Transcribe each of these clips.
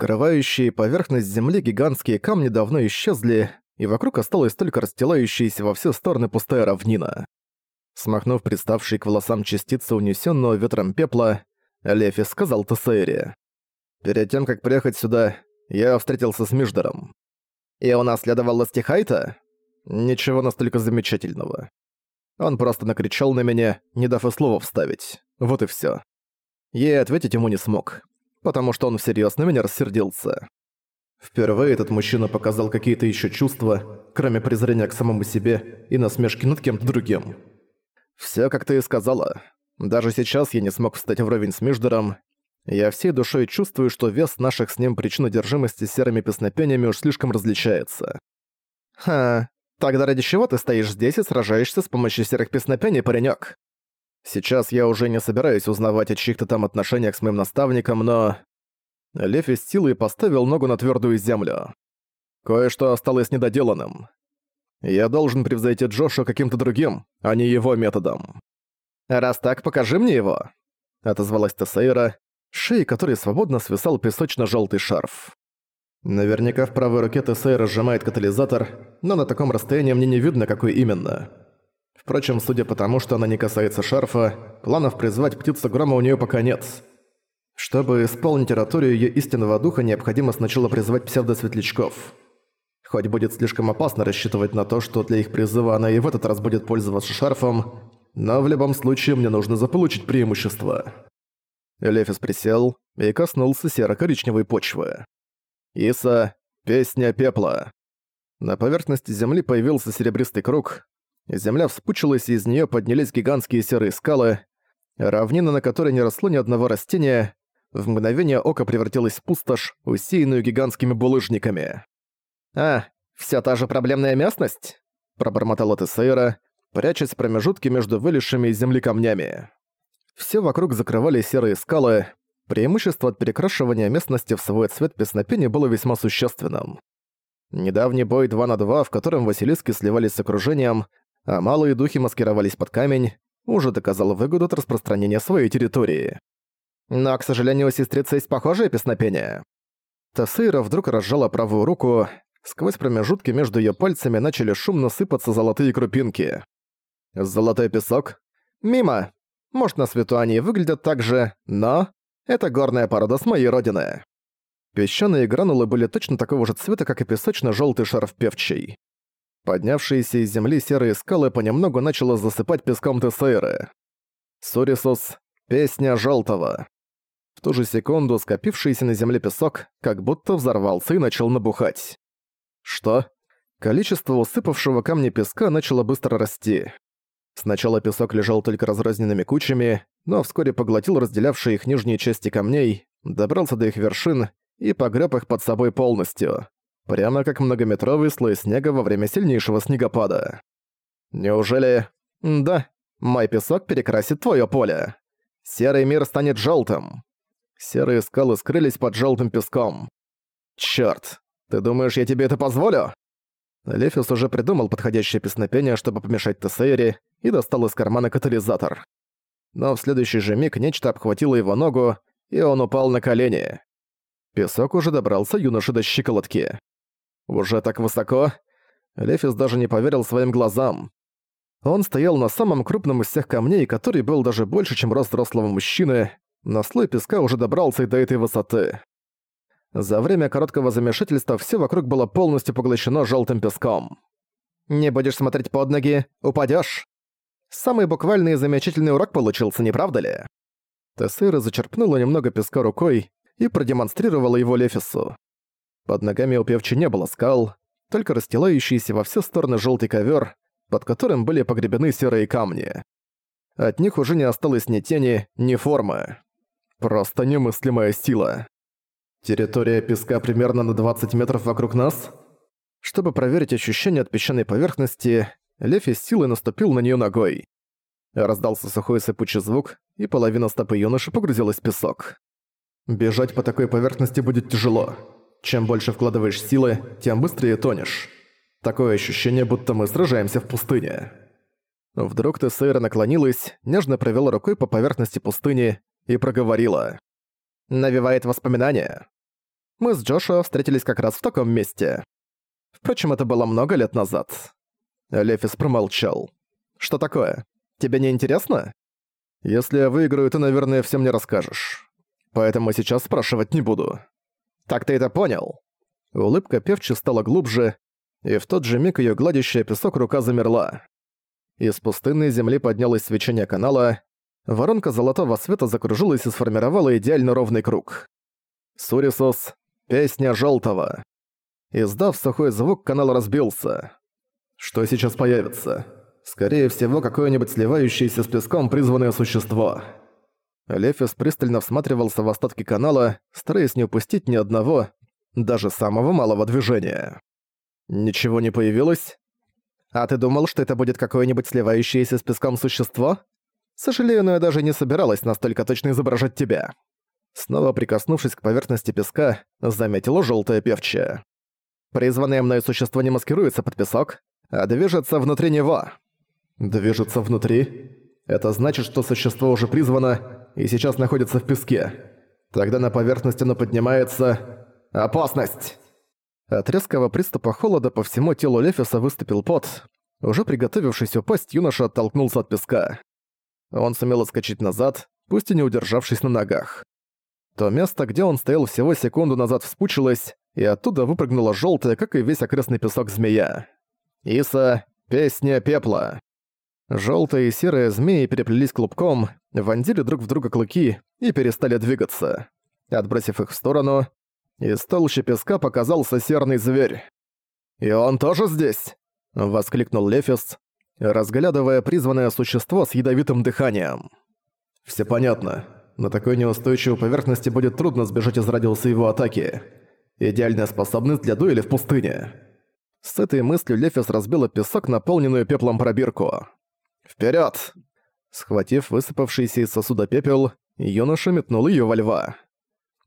Скрывающие поверхность земли гигантские камни давно исчезли, и вокруг осталась только расстилающаяся во все стороны пустая равнина. Смахнув приставшие к волосам частицы унесенного ветром пепла, Лефи сказал Тесейре. «Перед тем, как приехать сюда, я встретился с Миждером. И он наследовал Ластихайта? Ничего настолько замечательного. Он просто накричал на меня, не дав и слова вставить. Вот и всё. Ей ответить ему не смог, потому что он всерьёз на меня рассердился. Впервые этот мужчина показал какие-то ещё чувства, кроме презрения к самому себе и насмешки над кем-то другим. Всё, как ты и сказала. Даже сейчас я не смог встать вровень с Миждером. Я всей душой чувствую, что вес наших с ним причин одержимости серыми песнопениями уж слишком различается. Ха, тогда ради чего ты стоишь здесь и сражаешься с помощью серых песнопений, паренёк? Сейчас я уже не собираюсь узнавать о чьих-то там отношениях с моим наставником, но... Лефи с силой поставил ногу на твёрдую землю. Кое-что осталось недоделанным. Я должен превзойти Джоша каким-то другим, а не его методом. «Раз так, покажи мне его», — отозвалась Тесейра, шеей которой свободно свисал песочно-желтый шарф. Наверняка в правой руке Тесейра сжимает катализатор, но на таком расстоянии мне не видно, какой именно. Впрочем, судя по тому, что она не касается шарфа, планов призвать птицу грома у нее пока нет. Чтобы исполнить ораторию ее истинного духа, необходимо сначала призвать псевдосветлячков. Хоть будет слишком опасно рассчитывать на то, что для их призыва она и в этот раз будет пользоваться шарфом, но в любом случае мне нужно заполучить преимущество. Лефис присел и коснулся серо-коричневой почвы. Иса — песня пепла. На поверхности земли появился серебристый круг, земля вспучилась и из нее поднялись гигантские серые скалы, равнина, на которой не росло ни одного растения, в мгновение ока превратилась в пустошь, усеянную гигантскими булыжниками. «А, вся та же проблемная местность?» – пробормотала Тесейра, прячась в промежутке между вылезшими из земли камнями. Все вокруг закрывали серые скалы, преимущество от перекрашивания местности в свой цвет песнопения было весьма существенным. Недавний бой 2 на 2, в котором Василиски сливались с окружением, а малые духи маскировались под камень, уже доказал выгоду от распространения своей территории. Но, к сожалению, у сестрицы есть похожее песнопение. Тасейра вдруг разжала правую руку, сквозь промежутки между ее пальцами начали шумно сыпаться золотые крупинки. Золотой песок? Мимо. Может, на свету они выглядят так же, но... Это горная порода с моей родины. Песчаные гранулы были точно такого же цвета, как и песочно-желтый шарф певчий. Поднявшиеся из земли серые скалы понемногу начало засыпать песком Тесейры. Сурисус — песня желтого. В ту же секунду скопившийся на земле песок как будто взорвался и начал набухать. Что? Количество усыпавшего камни песка начало быстро расти. Сначала песок лежал только разрозненными кучами, но вскоре поглотил разделявшие их нижние части камней, добрался до их вершин и погреб их под собой полностью. Прямо как многометровый слой снега во время сильнейшего снегопада. Неужели... Да, мой песок перекрасит твое поле. Серый мир станет желтым. Серые скалы скрылись под желтым песком. Черт, ты думаешь, я тебе это позволю? Лефис уже придумал подходящее песнопение, чтобы помешать Тесейре, и достал из кармана катализатор. Но в следующий же миг нечто обхватило его ногу, и он упал на колени. Песок уже добрался юноше до щиколотки. Уже так высоко? Лефис даже не поверил своим глазам. Он стоял на самом крупном из всех камней, который был даже больше, чем рост взрослого мужчины, но слой песка уже добрался и до этой высоты. За время короткого замешательства все вокруг было полностью поглощено желтым песком. «Не будешь смотреть под ноги, упадешь. Самый буквальный и замечательный урок получился, не правда ли? Тессейра зачерпнула немного песка рукой и продемонстрировала его Лефису. Под ногами у певчи не было скал, только расстилающийся во все стороны желтый ковер, под которым были погребены серые камни. От них уже не осталось ни тени, ни формы. Просто немыслимая сила. Территория песка примерно на 20 метров вокруг нас? Чтобы проверить ощущение от песчаной поверхности, Лефи с силой наступил на нее ногой. Раздался сухой сыпучий звук, и половина стопы юноши погрузилась в песок. Бежать по такой поверхности будет тяжело. Чем больше вкладываешь силы, тем быстрее тонешь. Такое ощущение, будто мы сражаемся в пустыне. Вдруг Тессейра наклонилась, нежно провела рукой по поверхности пустыни и проговорила. «Навевает воспоминания». Мы с Джошуа встретились как раз в таком месте. Впрочем, это было много лет назад. Лефис промолчал. «Что такое? Тебе не интересно? Если я выиграю, ты, наверное, всем не расскажешь. Поэтому сейчас спрашивать не буду. Так ты это понял?» Улыбка певчи стала глубже, и в тот же миг её гладящая песок рука замерла. Из пустынной земли поднялось свечение канала, воронка золотого света закружилась и сформировала идеально ровный круг. Сурисос — песня желтого. Издав сухой звук, канал разбился. Что сейчас появится? Скорее всего, какое-нибудь сливающееся с песком призванное существо. Лефис пристально всматривался в остатки канала, стараясь не упустить ни одного, даже самого малого движения. Ничего не появилось? А ты думал, что это будет какое-нибудь сливающееся с песком существо? Сожалею, но я даже не собиралась настолько точно изображать тебя. Снова прикоснувшись к поверхности песка, заметила желтая певчая. Призванное мною существо не маскируется под песок, а движется внутри него. Движется внутри? Это значит, что существо уже призвано и сейчас находится в песке. Тогда на поверхность оно поднимается... Опасность! От резкого приступа холода по всему телу Лефиса выступил пот. Уже приготовившись упасть, юноша оттолкнулся от песка. Он сумел отскочить назад, пусть и не удержавшись на ногах. То место, где он стоял всего секунду назад, вспучилось, и оттуда выпрыгнула желтая, как и весь окрестный песок, змея. Иса — песня пепла. Желтые и серые змеи переплелись клубком, вонзили друг в друга клыки и перестали двигаться. Отбросив их в сторону, из толщи песка показался серный зверь. «И он тоже здесь?» — воскликнул Лефис, разглядывая призванное существо с ядовитым дыханием. «Все понятно. На такой неустойчивой поверхности будет трудно сбежать из радиуса его атаки. Идеальная способность для дуэли в пустыне». С этой мыслью Лефис разбила песок, наполненную пеплом пробирку. «Вперёд!» Схватив высыпавшийся из сосуда пепел, юноша метнул её во льва.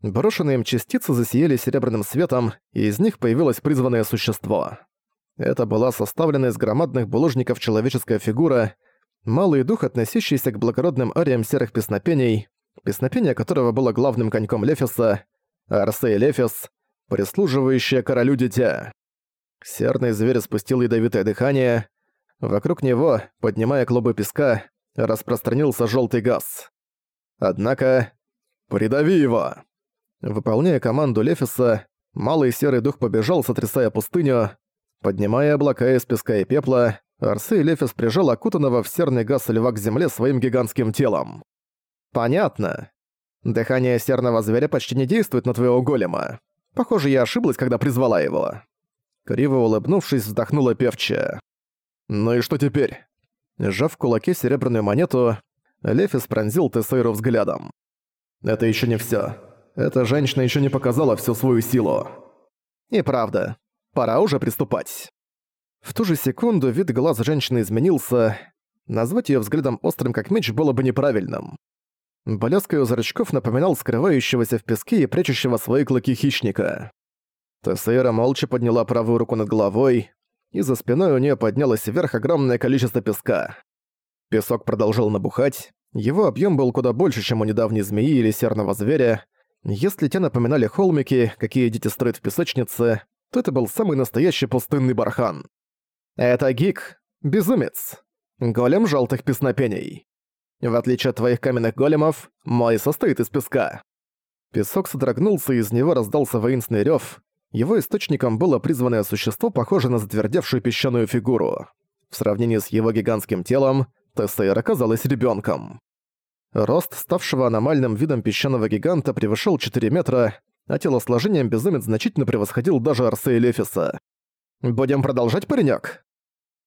Брошенные им частицы засияли серебряным светом, и из них появилось призванное существо. Это была составлена из громадных булыжников человеческая фигура, малый дух, относящийся к благородным ариям серых песнопений, песнопение которого было главным коньком Лефиса, Арсей Лефис, прислуживающее королю дитя. Серный зверь спустил ядовитое дыхание. Вокруг него, поднимая клубы песка, распространился желтый газ. Однако... «Придави его!» Выполняя команду Лефиса, малый серый дух побежал, сотрясая пустыню. Поднимая облака из песка и пепла, Арсей Лефис прижал окутанного в серный газ льва к земле своим гигантским телом. «Понятно. Дыхание серного зверя почти не действует на твоего голема. Похоже, я ошиблась, когда призвала его». Криво улыбнувшись, вздохнула певчая. «Ну и что теперь?» Сжав в кулаке серебряную монету, Лефис пронзил Тесейру взглядом. «Это еще не все. Эта женщина еще не показала всю свою силу. И правда, пора уже приступать. В ту же секунду вид глаз женщины изменился. Назвать ее взглядом острым как меч было бы неправильным. Блеск ее зрачков напоминал скрывающегося в песке и прячущего свои клыки хищника. Тессейра молча подняла правую руку над головой, и за спиной у нее поднялось вверх огромное количество песка. Песок продолжал набухать, его объем был куда больше, чем у недавней змеи или серного зверя, если те напоминали холмики, какие дети строят в песочнице, то это был самый настоящий пустынный бархан. Это гик, безумец, голем желтых песнопений. В отличие от твоих каменных големов, мой состоит из песка. Песок содрогнулся, и из него раздался воинственный рёв. Его источником было призванное существо, похожее на затвердевшую песчаную фигуру. В сравнении с его гигантским телом, Тессейр оказалась ребёнком. Рост ставшего аномальным видом песчаного гиганта превышал 4 метра, а телосложением безумец значительно превосходил даже Арсея Лефиса. «Будем продолжать, паренёк?»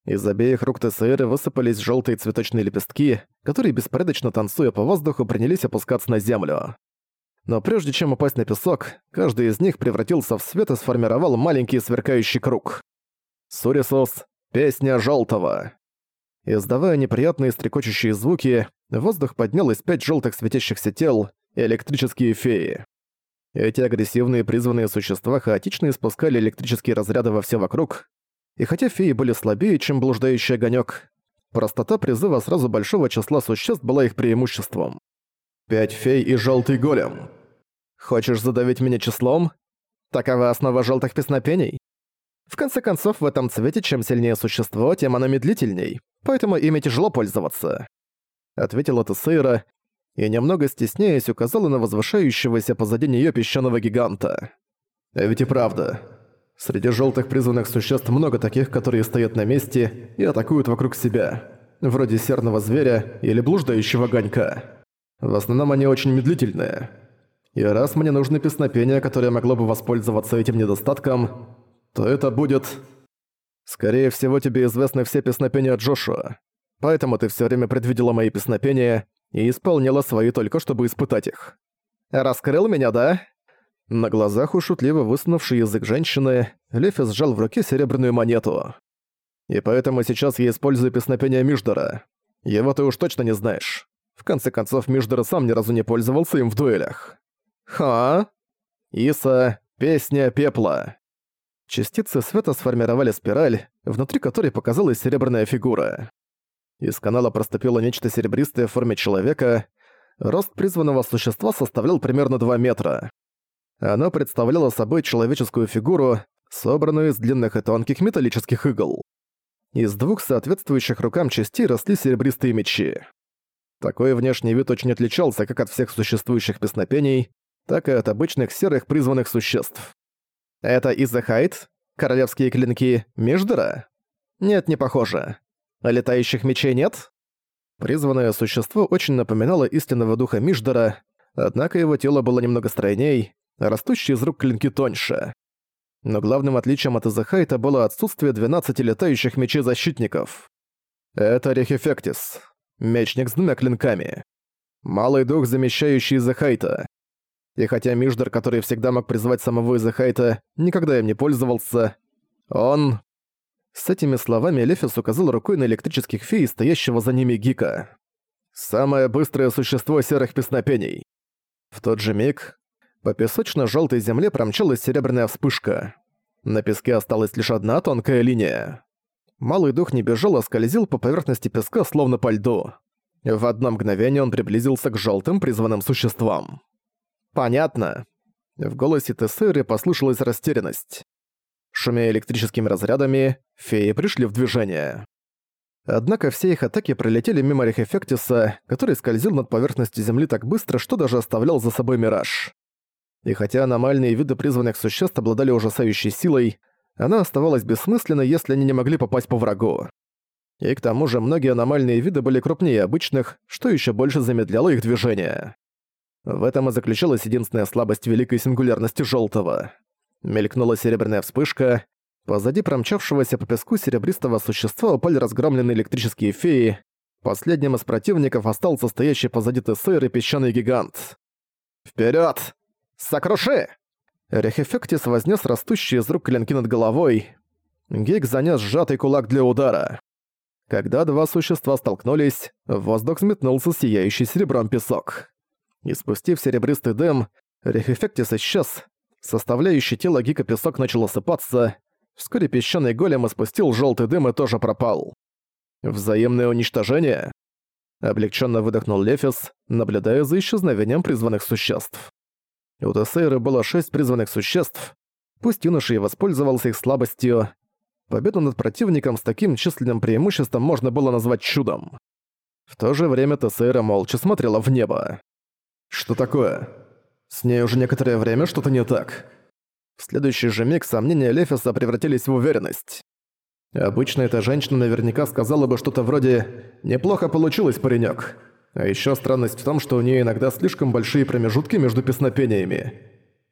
Из обеих рук ТСР высыпались желтые цветочные лепестки, которые, беспорядочно танцуя по воздуху, принялись опускаться на землю. Но прежде чем упасть на песок, каждый из них превратился в свет и сформировал маленький сверкающий круг. Сурисус — песня желтого. Издавая неприятные стрекочущие звуки, в воздух поднялось пять желтых светящихся тел — электрические феи. Эти агрессивные призванные существа хаотично испускали электрические разряды во все вокруг, и хотя феи были слабее, чем блуждающий огонек, простота призыва сразу большого числа существ была их преимуществом. «Пять фей и желтый голем. Хочешь задавить меня числом?» Такова основа желтых песнопений. В конце концов, в этом цвете чем сильнее существо, тем оно медлительней, поэтому ими тяжело пользоваться. Ответила Тесейра и, немного стесняясь, указала на возвышающегося позади нее песчаного гиганта. А ведь и правда. Среди желтых призванных существ много таких, которые стоят на месте и атакуют вокруг себя, вроде серного зверя или блуждающего огонька. В основном они очень медлительные. И раз мне нужны песнопения, которое могло бы воспользоваться этим недостатком, то это будет... Скорее всего, тебе известны все песнопения Джошуа. Поэтому ты все время предвидела мои песнопения и исполнила свои только, чтобы испытать их. Раскрыл меня, да? На глазах у шутливо высунувшей язык женщины, Лефис сжал в руке серебряную монету. И поэтому сейчас я использую песнопение Миждора. Его ты уж точно не знаешь. В конце концов, Миждор сам ни разу не пользовался им в дуэлях. Ха? Иса, песня пепла. Частицы света сформировали спираль, внутри которой показалась серебряная фигура. Из канала проступило нечто серебристое в форме человека. Рост призванного существа составлял примерно 2 метра. Оно представляло собой человеческую фигуру, собранную из длинных и тонких металлических игл. Из двух соответствующих рукам частей росли серебристые мечи. Такой внешний вид очень отличался как от всех существующих песнопений, так и от обычных серых призванных существ. Это из-за Хайт? Королевские клинки Междера? Нет, не похоже. А летающих мечей нет? Призванное существо очень напоминало истинного духа Миждера, однако его тело было немного стройней, растущие из рук клинки тоньше. Но главным отличием от Изахайта было отсутствие 12 летающих мечей защитников. Это Рехефектис, мечник с двумя клинками. Малый дух, замещающий Изахайта. И хотя Миждер, который всегда мог призвать самого Изахайта, никогда им не пользовался, он... С этими словами Лефис указал рукой на электрических фей, стоящего за ними Гика. «Самое быстрое существо серых песнопений». В тот же миг по песочно желтой земле промчалась серебряная вспышка. На песке осталась лишь одна тонкая линия. Малый дух не бежал, а скользил по поверхности песка, словно по льду. В одно мгновение он приблизился к желтым призванным существам. «Понятно». В голосе Тессеры послышалась растерянность. Шумя электрическими разрядами, феи пришли в движение. Однако все их атаки пролетели мимо Рехефектиса, который скользил над поверхностью Земли так быстро, что даже оставлял за собой мираж. И хотя аномальные виды призванных существ обладали ужасающей силой, она оставалась бессмысленной, если они не могли попасть по врагу. И к тому же многие аномальные виды были крупнее обычных, что еще больше замедляло их движение. В этом и заключалась единственная слабость великой сингулярности Желтого. Мелькнула серебряная вспышка, позади промчавшегося по песку серебристого существа упали разгромленные электрические феи, последним из противников остался стоящий позади Тессейр и песчаный гигант. «Вперёд! Сокруши!» Рехефектис вознес растущие из рук клинки над головой. Гиг занес сжатый кулак для удара. Когда два существа столкнулись, в воздух взметнулся сияющий серебром песок. И спустив серебристый дым, Рефефектис исчез. Составляющий тело Гика песок начал осыпаться. Вскоре песчаный голем испустил желтый дым и тоже пропал. Взаимное уничтожение? Облегченно выдохнул Лефис, наблюдая за исчезновением призванных существ. У Тесейры было шесть призванных существ. Пусть юноша и воспользовался их слабостью, победу над противником с таким численным преимуществом можно было назвать чудом. В то же время Тесейра молча смотрела в небо. «Что такое? С ней уже некоторое время что-то не так». В следующий же миг сомнения Лефиса превратились в уверенность. Обычно эта женщина наверняка сказала бы что-то вроде «Неплохо получилось, паренек». А еще странность в том, что у нее иногда слишком большие промежутки между песнопениями.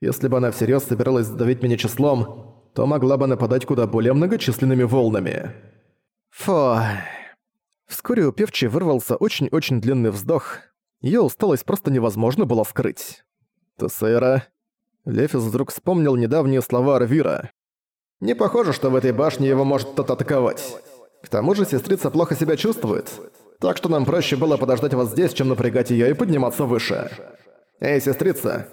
Если бы она всерьез собиралась задавить меня числом, то могла бы нападать куда более многочисленными волнами. Фу. Вскоре у певчей вырвался очень-очень длинный вздох, Её усталость просто невозможно было скрыть. «Тессейра...» Лефис вдруг вспомнил недавние слова Арвира. «Не похоже, что в этой башне его может кто-то атаковать. К тому же сестрица плохо себя чувствует, так что нам проще было подождать вас здесь, чем напрягать её и подниматься выше. Эй, сестрица,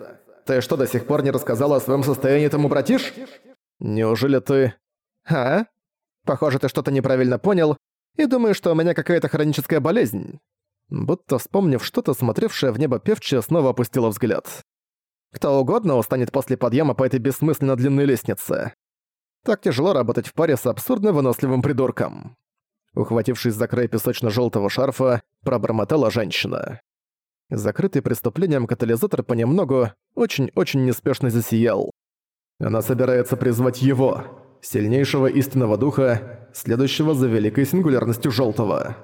ты что, до сих пор не рассказала о своём состоянии этому братиш? Неужели ты... А? Похоже, ты что-то неправильно понял и думаешь, что у меня какая-то хроническая болезнь. Будто вспомнив что-то, смотревшая в небо певчая снова опустила взгляд. Кто угодно устанет после подъема по этой бессмысленно длинной лестнице. Так тяжело работать в паре с абсурдно выносливым придурком. Ухватившись за край песочно желтого шарфа, пробормотала женщина. Закрытый преступлением катализатор понемногу очень-очень неспешно засиял. Она собирается призвать его, сильнейшего истинного духа, следующего за великой сингулярностью желтого.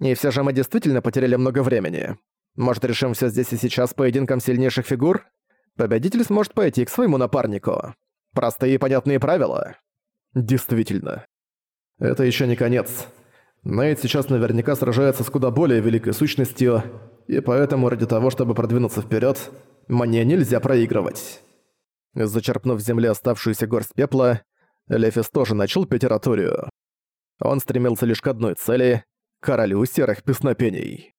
И все же мы действительно потеряли много времени. Может, решим все здесь и сейчас поединком сильнейших фигур? Победитель сможет пойти к своему напарнику. Простые и понятные правила. Действительно. Это еще не конец. Нейт сейчас наверняка сражается с куда более великой сущностью, и поэтому ради того, чтобы продвинуться вперед, мне нельзя проигрывать. Зачерпнув в земле оставшуюся горсть пепла, Лефис тоже начал петературию. Он стремился лишь к одной цели — королю серых песнопений.